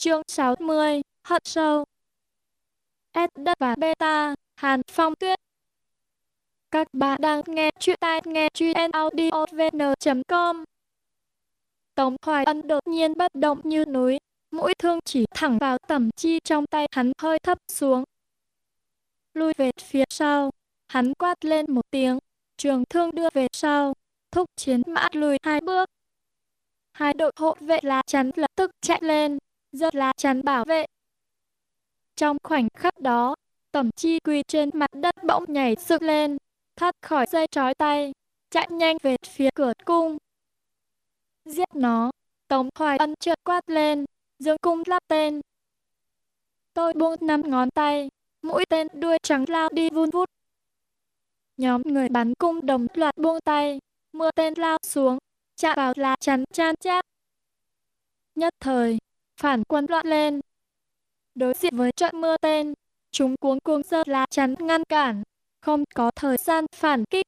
Chương 60, Hận sâu S đất và beta, Hàn Phong Tuyết Các bạn đang nghe chuyện tai nghe chuyện audiovn.com Tống Hoài Ân đột nhiên bất động như núi, mũi thương chỉ thẳng vào tẩm chi trong tay hắn hơi thấp xuống. Lui về phía sau, hắn quát lên một tiếng, trường thương đưa về sau, thúc chiến mã lùi hai bước. Hai đội hộ vệ lá chắn lập tức chạy lên, rất lá chắn bảo vệ. Trong khoảnh khắc đó, Tầm chi quỳ trên mặt đất bỗng nhảy dựng lên, thoát khỏi dây trói tay, chạy nhanh về phía cửa cung. Giết nó, Tống Hoài Ân chợt quát lên, dương cung lắp tên. Tôi buông năm ngón tay, mũi tên đuôi trắng lao đi vun vút. Nhóm người bắn cung đồng loạt buông tay, mưa tên lao xuống, chạm vào lá chắn chan chát. Nhất thời, phản quân loạn lên. Đối diện với trận mưa tên, chúng cuống cuồng giơ lá chắn ngăn cản, không có thời gian phản kích.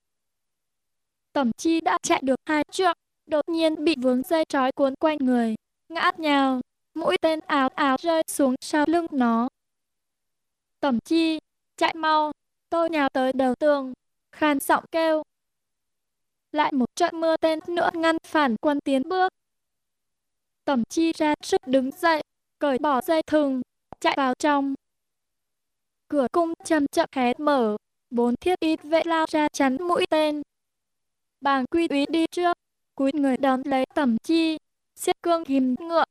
Tẩm chi đã chạy được hai trượng, đột nhiên bị vướng dây trói cuốn quanh người, ngã nhào, mũi tên áo áo rơi xuống sau lưng nó. Tẩm chi, chạy mau, tôi nhào tới đầu tường, khan giọng kêu. Lại một trận mưa tên nữa ngăn phản quân tiến bước tầm chi ra sức đứng dậy, cởi bỏ dây thừng, chạy vào trong. Cửa cung chậm chậm hé mở, bốn thiết ít vệ lao ra chắn mũi tên. Bàng quy úy đi trước, cúi người đón lấy tầm chi, xiết cương ghim ngựa.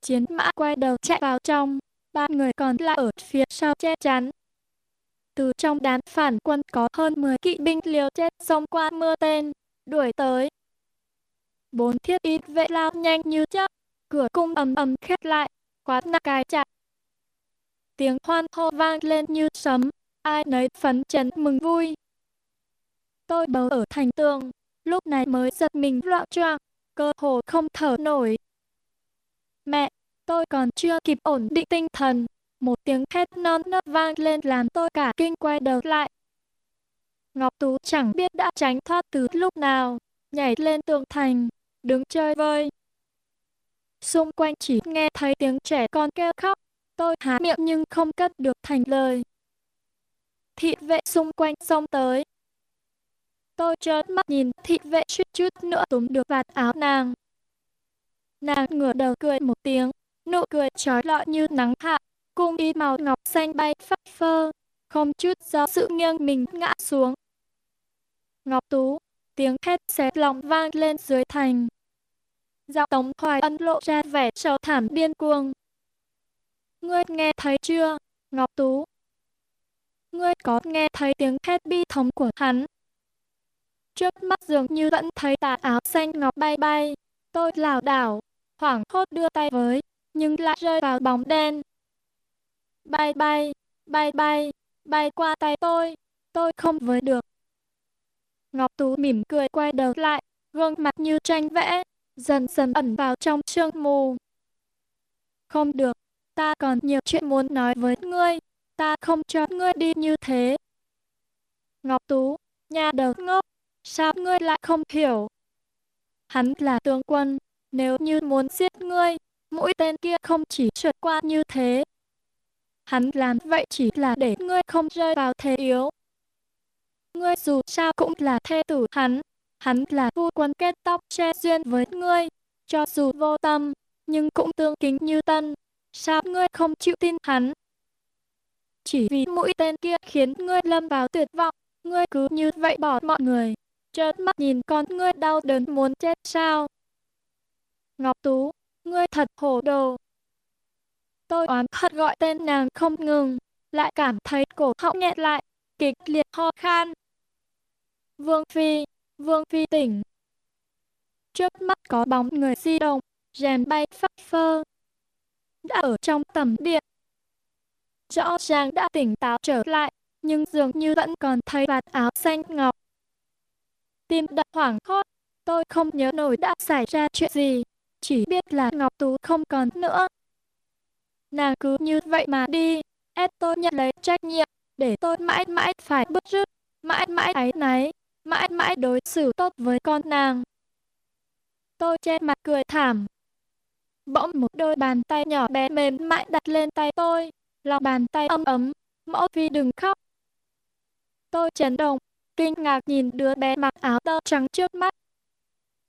Chiến mã quay đầu chạy vào trong, ba người còn lại ở phía sau che chắn. Từ trong đám phản quân có hơn 10 kỵ binh liều chết xông qua mưa tên, đuổi tới. Bốn thiết ít vệ lao nhanh như chớp, cửa cung ầm ầm khép lại, quát nặng cài chặt. Tiếng hoan hô vang lên như sấm, ai nấy phấn chấn mừng vui. Tôi bấu ở thành tường, lúc này mới giật mình loạn choạng, cơ hồ không thở nổi. Mẹ, tôi còn chưa kịp ổn định tinh thần, một tiếng hét non nớt vang lên làm tôi cả kinh quay đầu lại. Ngọc Tú chẳng biết đã tránh thoát từ lúc nào, nhảy lên tường thành, đứng chơi vơi. Xung quanh chỉ nghe thấy tiếng trẻ con kêu khóc, tôi há miệng nhưng không cất được thành lời. Thị vệ xung quanh xông tới. Tôi trợn mắt nhìn thị vệ chút chút nữa túm được vạt áo nàng. Nàng ngửa đầu cười một tiếng, nụ cười trói lọi như nắng hạ, cung y màu ngọc xanh bay phất phơ, không chút do sự nghiêng mình ngã xuống. Ngọc Tú, tiếng hét xé lòng vang lên dưới thành. Giọng Tống Hoài Ân lộ ra vẻ sầu thảm điên cuồng. Ngươi nghe thấy chưa, Ngọc Tú? Ngươi có nghe thấy tiếng hét bi thống của hắn? Trước mắt dường như vẫn thấy tà áo xanh ngọc bay bay. Tôi lảo đảo, hoảng hốt đưa tay với, nhưng lại rơi vào bóng đen. Bay bay, bay bay, bay qua tay tôi, tôi không với được. Ngọc Tú mỉm cười quay đầu lại, gương mặt như tranh vẽ, dần dần ẩn vào trong sương mù. Không được, ta còn nhiều chuyện muốn nói với ngươi, ta không cho ngươi đi như thế. Ngọc Tú, nhà đầu ngốc, sao ngươi lại không hiểu? Hắn là tướng quân, nếu như muốn giết ngươi, mũi tên kia không chỉ trượt qua như thế. Hắn làm vậy chỉ là để ngươi không rơi vào thế yếu. Ngươi dù sao cũng là thê tử hắn, hắn là phu quân kết tóc che duyên với ngươi, cho dù vô tâm, nhưng cũng tương kính như tân. Sao ngươi không chịu tin hắn? Chỉ vì mũi tên kia khiến ngươi lâm vào tuyệt vọng, ngươi cứ như vậy bỏ mọi người, trợn mắt nhìn con ngươi đau đớn muốn chết sao? Ngọc Tú, ngươi thật hổ đồ. Tôi oán hận gọi tên nàng không ngừng, lại cảm thấy cổ họng nghẹn lại, kịch liệt ho khan. Vương Phi, Vương Phi tỉnh. Trước mắt có bóng người di động, rèm bay phất phơ. Đã ở trong tầm điện. Rõ ràng đã tỉnh táo trở lại, nhưng dường như vẫn còn thấy vạt áo xanh ngọc. Tim đập hoảng hốt, tôi không nhớ nổi đã xảy ra chuyện gì, chỉ biết là Ngọc Tú không còn nữa. Nàng cứ như vậy mà đi, ép tôi nhận lấy trách nhiệm, để tôi mãi mãi phải bứt rứt, mãi mãi ấy náy mãi mãi đối xử tốt với con nàng. Tôi che mặt cười thảm. bỗng một đôi bàn tay nhỏ bé mềm mại đặt lên tay tôi, lòng bàn tay ấm ấm, mẫu phi đừng khóc. Tôi chấn động, kinh ngạc nhìn đứa bé mặc áo tơ trắng trước mắt.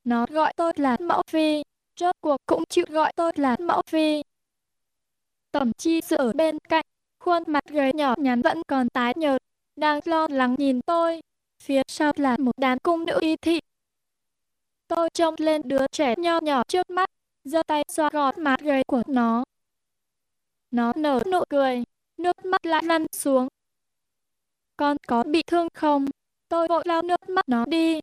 Nó gọi tôi là mẫu phi, rốt cuộc cũng chịu gọi tôi là mẫu phi. Tổng chi sự ở bên cạnh, khuôn mặt gầy nhỏ nhắn vẫn còn tái nhợt, đang lo lắng nhìn tôi. Phía sau là một đám cung nữ y thị. Tôi trông lên đứa trẻ nho nhỏ trước mắt, giơ tay xoa gọt mặt gầy của nó. Nó nở nụ cười, nước mắt lại lăn xuống. Con có bị thương không? Tôi vội lau nước mắt nó đi.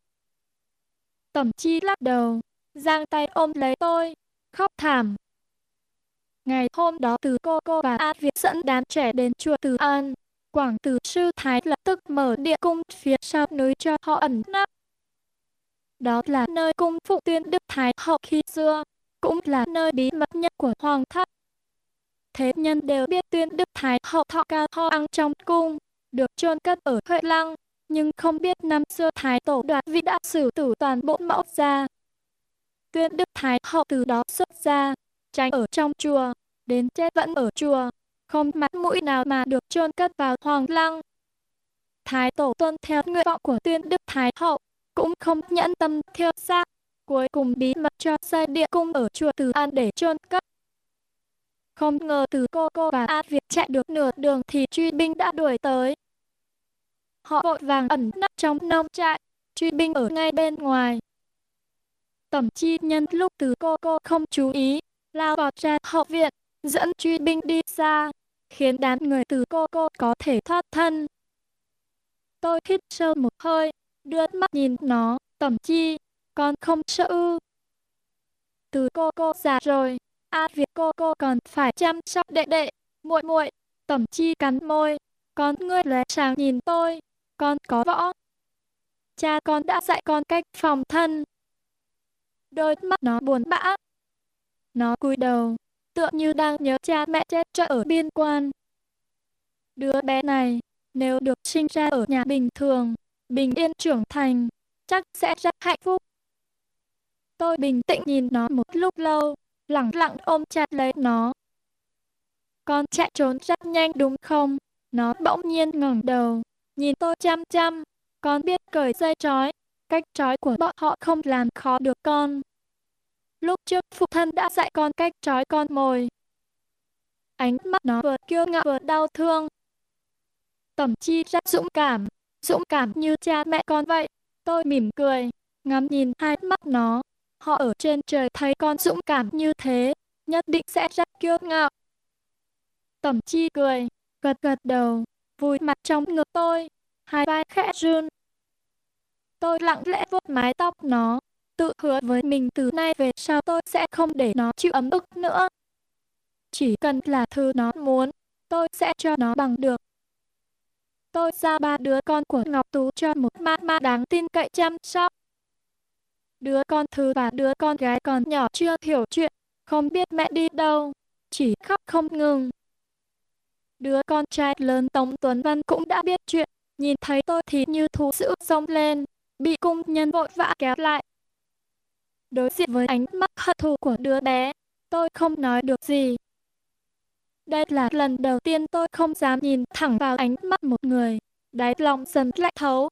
Tẩm chi lắc đầu, giang tay ôm lấy tôi, khóc thảm. Ngày hôm đó từ cô cô và A Việt dẫn đám trẻ đến chùa Từ An. Quảng tử Sư Thái lập tức mở địa cung phía sau núi cho họ ẩn nấp. Đó là nơi cung phụ tuyên Đức Thái hậu khi xưa, cũng là nơi bí mật nhất của Hoàng thất. Thế nhân đều biết tuyên Đức Thái hậu thọ ca ho ăn trong cung, được chôn cất ở Huệ Lăng, nhưng không biết năm xưa Thái tổ đoạt vị đã xử tử toàn bộ mẫu gia. Tuyên Đức Thái hậu từ đó xuất ra, tránh ở trong chùa, đến chết vẫn ở chùa, không mặt mũi nào mà được chôn cất vào hoàng lăng. Thái tổ tuân theo nguyện vọng của tuyên đức Thái hậu, cũng không nhẫn tâm thiêu xác, cuối cùng bí mật cho xây địa cung ở chùa Từ An để chôn cất. Không ngờ từ cô cô và A Việt chạy được nửa đường thì truy binh đã đuổi tới. Họ vội vàng ẩn nấp trong nông trại, truy binh ở ngay bên ngoài. Tẩm chi nhân lúc từ cô cô không chú ý, lao vọt ra hậu viện, dẫn truy binh đi xa, khiến đám người từ cô cô có thể thoát thân. Tôi hít sâu một hơi, đưa mắt nhìn nó, tẩm chi, con không sợ ư. Từ cô cô già rồi, a việc cô cô còn phải chăm sóc đệ đệ, muội muội, tẩm chi cắn môi, con ngươi lóe sáng nhìn tôi, con có võ. Cha con đã dạy con cách phòng thân. Đôi mắt nó buồn bã. Nó cúi đầu, tựa như đang nhớ cha mẹ chết trận ở biên quan. Đứa bé này, nếu được sinh ra ở nhà bình thường, bình yên trưởng thành, chắc sẽ rất hạnh phúc. Tôi bình tĩnh nhìn nó một lúc lâu, lặng lặng ôm chặt lấy nó. Con chạy trốn rất nhanh đúng không? Nó bỗng nhiên ngẩng đầu, nhìn tôi chăm chăm. Con biết cởi dây trói, cách trói của bọn họ không làm khó được con. Lúc trước phụ thân đã dạy con cách trói con mồi. Ánh mắt nó vừa kiêu ngạo vừa đau thương. Tẩm chi rất dũng cảm, dũng cảm như cha mẹ con vậy. Tôi mỉm cười, ngắm nhìn hai mắt nó. Họ ở trên trời thấy con dũng cảm như thế, nhất định sẽ rất kiêu ngạo. Tẩm chi cười, gật gật đầu, vùi mặt trong ngực tôi, hai vai khẽ run. Tôi lặng lẽ vuốt mái tóc nó, tự hứa với mình từ nay về sau tôi sẽ không để nó chịu ấm ức nữa. Chỉ cần là thứ nó muốn, tôi sẽ cho nó bằng được. Tôi giao ba đứa con của Ngọc Tú cho một ma ma đáng tin cậy chăm sóc. Đứa con thứ và đứa con gái còn nhỏ chưa hiểu chuyện, không biết mẹ đi đâu, chỉ khóc không ngừng. Đứa con trai lớn Tống Tuấn Văn cũng đã biết chuyện, nhìn thấy tôi thì như thú dữ xông lên, bị cung nhân vội vã kéo lại, Đối diện với ánh mắt hận thù của đứa bé, tôi không nói được gì. Đây là lần đầu tiên tôi không dám nhìn thẳng vào ánh mắt một người, đáy lòng dần lạnh thấu.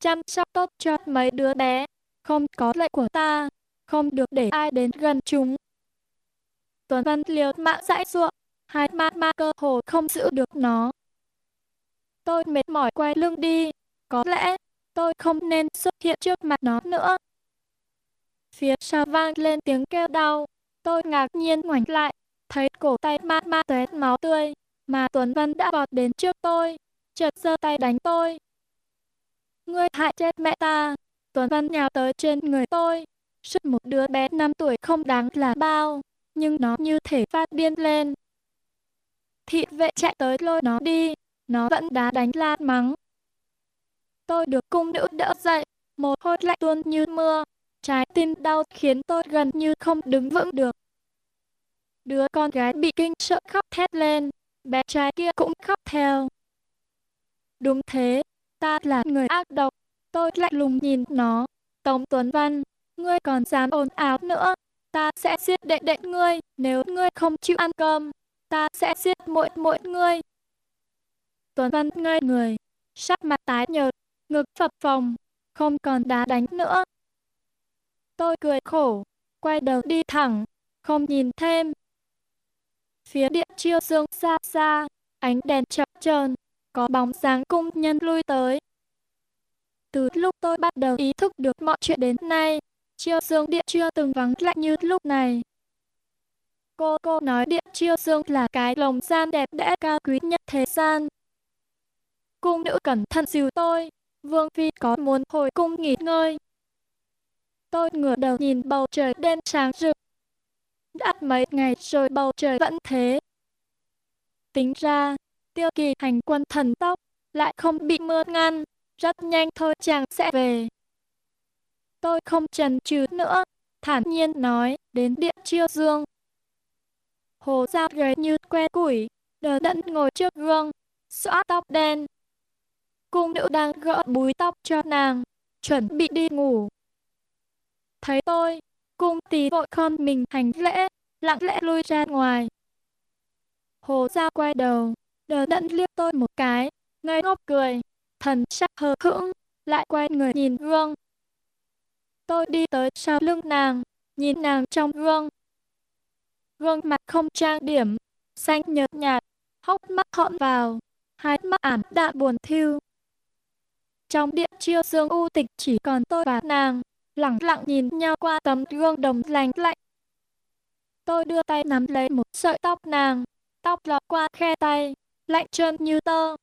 Chăm sóc tốt cho mấy đứa bé, không có lệnh của ta, không được để ai đến gần chúng. Tuấn Văn liều mạng dãi ruộng, hai ma ma cơ hồ không giữ được nó. Tôi mệt mỏi quay lưng đi, có lẽ tôi không nên xuất hiện trước mặt nó nữa. Phía sau vang lên tiếng kêu đau. Tôi ngạc nhiên ngoảnh lại, thấy cổ tay ma ma tuét máu tươi, mà Tuấn Văn đã vọt đến trước tôi, chợt giơ tay đánh tôi. Ngươi hại chết mẹ ta. Tuấn Văn nhào tới trên người tôi. Sức một đứa bé 5 tuổi không đáng là bao, nhưng nó như thể phát điên lên. Thị vệ chạy tới lôi nó đi, nó vẫn đá đánh la mắng. Tôi được cung nữ đỡ dậy, một hôi lạnh tuôn như mưa, Trái tim đau khiến tôi gần như không đứng vững được. Đứa con gái bị kinh sợ khóc thét lên, bé trai kia cũng khóc theo. Đúng thế, ta là người ác độc. Tôi lạnh lùng nhìn nó. Tống Tuấn Văn, ngươi còn dám ồn áo nữa. ta sẽ giết đệ đệ ngươi, nếu ngươi không chịu ăn cơm, ta sẽ giết mỗi mỗi ngươi. Tuấn Văn ngây người, sắc mặt tái nhợt, ngực phập phồng, không còn đá đánh nữa. Tôi cười khổ, quay đầu đi thẳng, không nhìn thêm. Phía địa chiêu dương xa xa, ánh đèn chập chờn, có bóng dáng cung nhân lui tới. Từ lúc tôi bắt đầu ý thức được mọi chuyện đến nay, chiêu dương địa chưa từng vắng lạnh như lúc này. Cô cô nói địa chiêu dương là cái lồng gian đẹp đẽ cao quý nhất thế gian. Cung nữ cẩn thận dìu tôi, vương phi có muốn hồi cung nghỉ ngơi. Tôi ngửa đầu nhìn bầu trời đêm sáng rực. Đã mấy ngày rồi bầu trời vẫn thế. Tính ra, tiêu kỳ hành quân thần tốc, lại không bị mưa ngăn, rất nhanh thôi chàng sẽ về. Tôi không chần chừ nữa, thản nhiên nói đến điện chiêu dương. Hồ Giao gầy như que củi, đờ đẫn ngồi trước gương, xõa tóc đen. Cung nữ đang gỡ búi tóc cho nàng, chuẩn bị đi ngủ. Thấy tôi, cung tỳ vội con mình hành lễ, lặng lẽ lui ra ngoài. Hồ Giao quay đầu, đờ đẫn liếc tôi một cái, ngây ngốc cười, thần sắc hờ hững, lại quay người nhìn gương. Tôi đi tới sau lưng nàng, nhìn nàng trong gương. Gương mặt không trang điểm, xanh nhợt nhạt, hốc mắt họn vào, hai mắt ảm đạm buồn thiêu. Trong điện chiêu dương u tịch chỉ còn tôi và nàng, lặng lặng nhìn nhau qua tấm gương đồng lành lạnh. Tôi đưa tay nắm lấy một sợi tóc nàng, tóc lọt qua khe tay, lạnh trơn như tơ.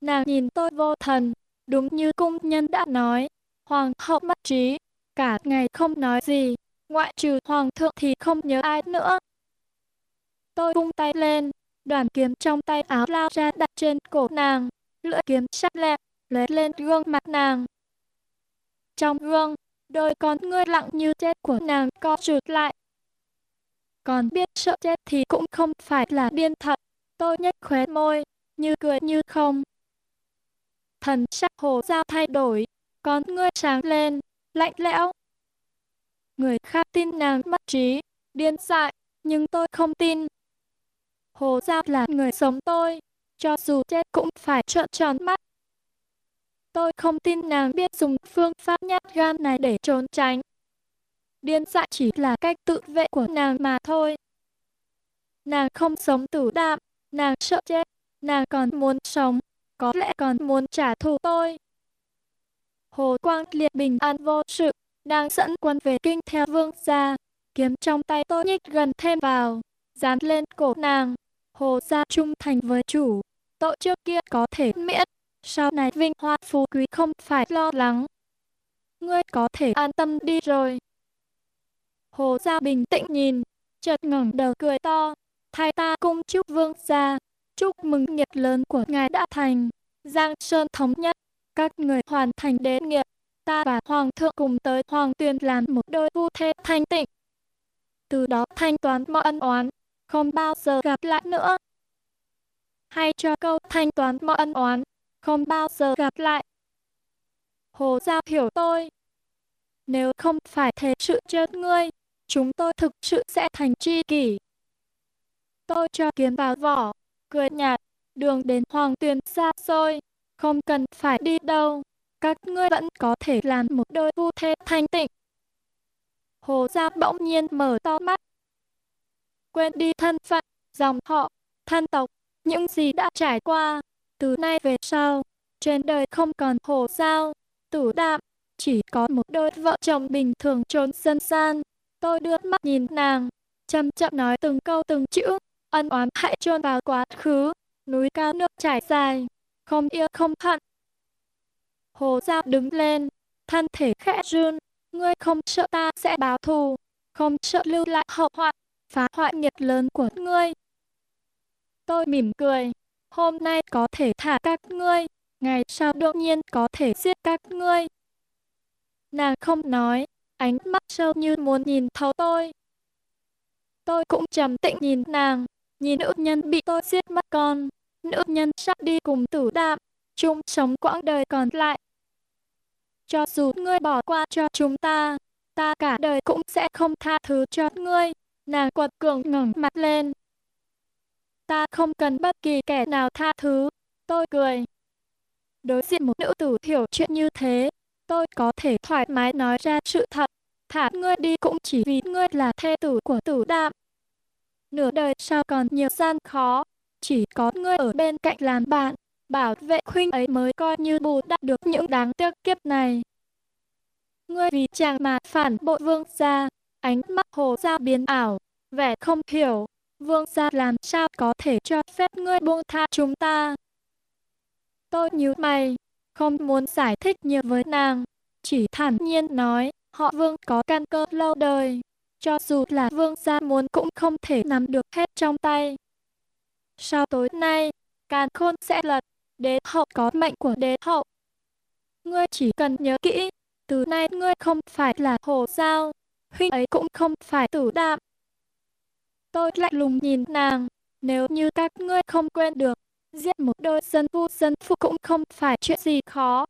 Nàng nhìn tôi vô thần, đúng như cung nhân đã nói, hoàng hậu mất trí, cả ngày không nói gì, ngoại trừ hoàng thượng thì không nhớ ai nữa. Tôi vung tay lên, đoàn kiếm trong tay áo lao ra đặt trên cổ nàng, lưỡi kiếm sắc lẹ, lấy lên gương mặt nàng. Trong gương, đôi con ngươi lặng như chết của nàng co rụt lại. Còn biết sợ chết thì cũng không phải là điên thật. Tôi nhếch khóe môi, như cười như không. Thần sắc hồ giao thay đổi, con ngươi sáng lên, lạnh lẽo. Người khác tin nàng mất trí, điên dại, nhưng tôi không tin. Hồ giao là người sống tôi, cho dù chết cũng phải trợn tròn mắt. Tôi không tin nàng biết dùng phương pháp nhát gan này để trốn tránh. Điên dại chỉ là cách tự vệ của nàng mà thôi. Nàng không sống tử đạm, nàng sợ chết, nàng còn muốn sống, có lẽ còn muốn trả thù tôi. Hồ Quang Liệt bình an vô sự, đang dẫn quân về kinh theo vương gia, kiếm trong tay tôi nhích gần thêm vào, dán lên cổ nàng. Hồ gia trung thành với chủ, tội trước kia có thể miễn, sau này vinh hoa phú quý không phải lo lắng. Ngươi có thể an tâm đi rồi. Hồ gia bình tĩnh nhìn, chợt ngẩng đầu cười to, thay ta cung chúc vương gia, chúc mừng nghiệp lớn của ngài đã thành. Giang Sơn thống nhất, các người hoàn thành đế nghiệp, ta và Hoàng thượng cùng tới Hoàng tuyên làm một đôi vu thê thanh tịnh. Từ đó thanh toán mọi ân oán, không bao giờ gặp lại nữa. Hay cho câu thanh toán mọi ân oán, không bao giờ gặp lại. Hồ Giao hiểu tôi. Nếu không phải thế sự chết ngươi, chúng tôi thực sự sẽ thành tri kỷ. Tôi cho kiếm vào vỏ, cười nhạt, đường đến hoàng tuyền xa xôi, không cần phải đi đâu, các ngươi vẫn có thể làm một đôi phu thê thanh tịnh. Hồ Gia bỗng nhiên mở to mắt. Quên đi thân phận, dòng họ, thân tộc, những gì đã trải qua, từ nay về sau, trên đời không còn hồ giao, tử đạm, chỉ có một đôi vợ chồng bình thường trốn dân gian. Tôi đưa mắt nhìn nàng, chậm chậm nói từng câu từng chữ, ân oán hãy chôn vào quá khứ, núi cao nước trải dài, không yêu không hận. Hồ Giao đứng lên, thân thể khẽ run, ngươi không sợ ta sẽ báo thù, không sợ lưu lại hậu họa, phá hoại nghiệp lớn của ngươi. Tôi mỉm cười, hôm nay có thể thả các ngươi, ngày sau đột nhiên có thể giết các ngươi. Nàng không nói, ánh mắt sâu như muốn nhìn thấu tôi. Tôi cũng trầm tĩnh nhìn nàng, nhìn nữ nhân bị tôi giết mất con, nữ nhân sắp đi cùng tử đạm, chung sống quãng đời còn lại. Cho dù ngươi bỏ qua cho chúng ta, ta cả đời cũng sẽ không tha thứ cho ngươi. Nàng quật cường ngẩng mặt lên. Ta không cần bất kỳ kẻ nào tha thứ. Tôi cười. Đối diện một nữ tử hiểu chuyện như thế, tôi có thể thoải mái nói ra sự thật. Thả ngươi đi cũng chỉ vì ngươi là thê tử của tử đạm. Nửa đời sau còn nhiều gian khó, chỉ có ngươi ở bên cạnh làm bạn, bảo vệ khuynh ấy mới coi như bù đắp được những đáng tiếc kiếp này. Ngươi vì chàng mà phản bội vương gia, ánh mắt hồ gia biến ảo, vẻ không hiểu, vương gia làm sao có thể cho phép ngươi buông tha chúng ta. Tôi nhíu mày, không muốn giải thích nhiều với nàng, chỉ thản nhiên nói, họ vương có căn cơ lâu đời, cho dù là vương gia muốn cũng không thể nắm được hết trong tay. Sau tối nay, càn khôn sẽ lật, đế hậu có mệnh của đế hậu. Ngươi chỉ cần nhớ kỹ, từ nay ngươi không phải là hồ giao, huynh ấy cũng không phải tử đạm. Tôi lạnh lùng nhìn nàng, nếu như các ngươi không quên được, giết một đôi dân phu dân phụ cũng không phải chuyện gì khó.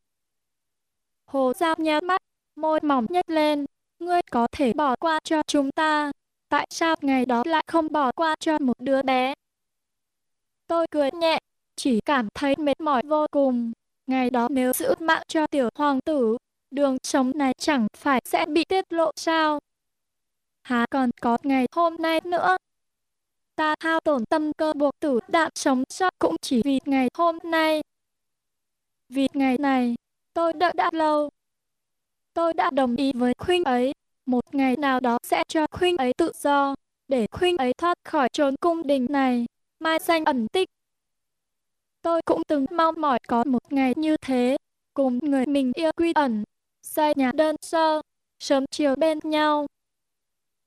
Hồ giao nhắm mắt, môi mỏng nhếch lên, ngươi có thể bỏ qua cho chúng ta, tại sao ngày đó lại không bỏ qua cho một đứa bé? Tôi cười nhẹ, chỉ cảm thấy mệt mỏi vô cùng. Ngày đó nếu giữ mạng cho tiểu hoàng tử, đường sống này chẳng phải sẽ bị tiết lộ sao? Há còn có ngày hôm nay nữa. Ta hao tổn tâm cơ buộc tử đạm sống sót cũng chỉ vì ngày hôm nay. Vì ngày này, tôi đợi đã lâu. Tôi đã đồng ý với Khuynh ấy, một ngày nào đó sẽ cho Khuynh ấy tự do, để Khuynh ấy thoát khỏi trốn cung đình này, mai danh ẩn tích. Tôi cũng từng mong mỏi có một ngày như thế, cùng người mình yêu quy ẩn, xây nhà đơn sơ, sớm chiều bên nhau.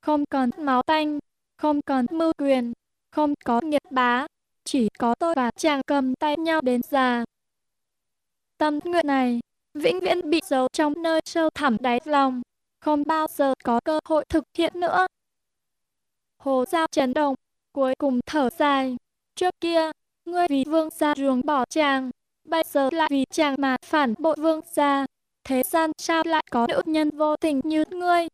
Không còn máu tanh, không còn mưu quyền, không có nghiệt bá, chỉ có tôi và chàng cầm tay nhau đến già. Tâm nguyện này, vĩnh viễn bị giấu trong nơi sâu thẳm đáy lòng, không bao giờ có cơ hội thực hiện nữa. Hồ Giao chấn động, cuối cùng thở dài. Trước kia, ngươi vì vương gia ruồng bỏ chàng, bây giờ lại vì chàng mà phản bội vương gia. Thế gian sao lại có nữ nhân vô tình như ngươi?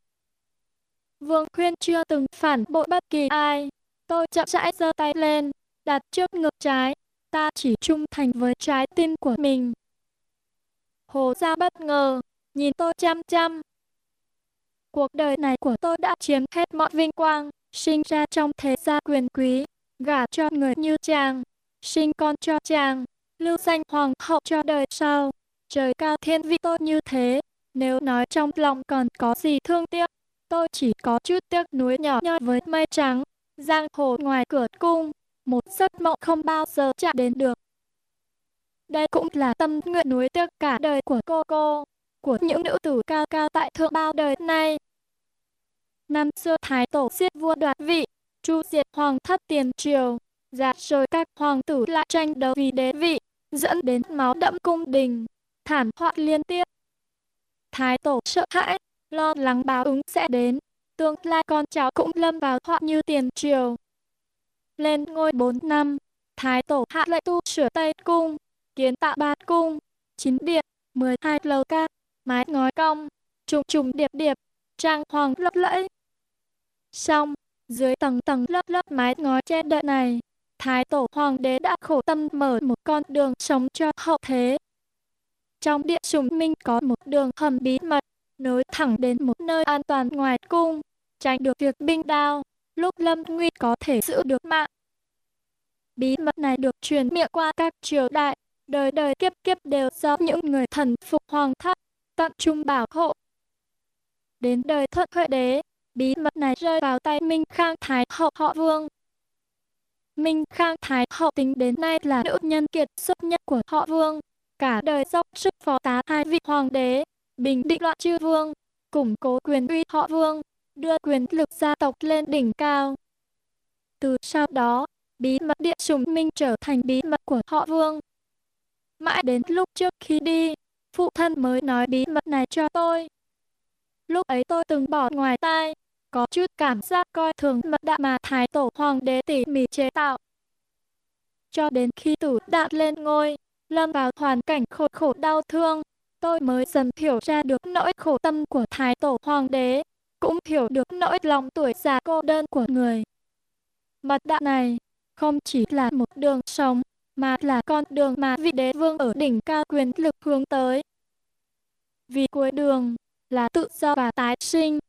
Vương khuyên chưa từng phản bội bất kỳ ai. Tôi chậm rãi giơ tay lên, đặt trước ngực trái. Ta chỉ trung thành với trái tim của mình. Hồ Giao bất ngờ, nhìn tôi chăm chăm. Cuộc đời này của tôi đã chiếm hết mọi vinh quang, sinh ra trong thế gia quyền quý, gả cho người như chàng, sinh con cho chàng, lưu danh hoàng hậu cho đời sau. Trời cao thiên vị tôi như thế, nếu nói trong lòng còn có gì thương tiếc, tôi chỉ có chút tiếc nuối nhỏ nhoi với mây trắng, giang hồ ngoài cửa cung, một giấc mộng không bao giờ chạm đến được. Đây cũng là tâm nguyện nuối tiếc cả đời của cô cô, của những nữ tử cao cao tại thượng bao đời nay. Năm xưa Thái Tổ giết vua đoạt vị, chu diệt hoàng thất tiền triều, dạ rồi các hoàng tử lại tranh đấu vì đế vị, dẫn đến máu đẫm cung đình, thảm họa liên tiếp. Thái Tổ sợ hãi, lo lắng báo ứng sẽ đến, tương lai con cháu cũng lâm vào họa như tiền triều. Lên ngôi 4 năm, Thái Tổ hạ lệnh tu sửa Tây Cung, kiến tạo ba cung, chín điện, 12 lầu ca mái ngói cong, trùng trùng điệp điệp, trang hoàng lấp lẫy. Xong, dưới tầng tầng lớp lớp mái ngói che đợi này, Thái Tổ Hoàng đế đã khổ tâm mở một con đường sống cho hậu thế. Trong điện sùng minh có một đường hầm bí mật, nối thẳng đến một nơi an toàn ngoài cung, tránh được việc binh đao, lúc lâm nguy có thể giữ được mạng. Bí mật này được truyền miệng qua các triều đại, đời đời kiếp kiếp đều do những người thần phục hoàng thất, tận trung bảo hộ. Đến đời thuận huệ đế, bí mật này rơi vào tay Minh Khang Thái hậu họ Vương. Minh Khang Thái hậu tính đến nay là nữ nhân kiệt xuất nhất của họ Vương, cả đời dốc sức phó tá hai vị hoàng đế, bình định loạn chư vương, củng cố quyền uy họ Vương, đưa quyền lực gia tộc lên đỉnh cao. Từ sau đó, bí mật địa sùng minh trở thành bí mật của họ Vương. Mãi đến lúc trước khi đi, phụ thân mới nói bí mật này cho tôi. Lúc ấy tôi từng bỏ ngoài tai, có chút cảm giác coi thường mật đạo mà Thái Tổ Hoàng đế tỉ mỉ chế tạo. Cho đến khi tử đạn lên ngôi, lâm vào hoàn cảnh khổ khổ đau thương, tôi mới dần hiểu ra được nỗi khổ tâm của Thái Tổ Hoàng đế, cũng hiểu được nỗi lòng tuổi già cô đơn của người. Mật đạo này không chỉ là một đường sống, mà là con đường mà vị đế vương ở đỉnh cao quyền lực hướng tới. Vì cuối đường là tự do và tái sinh.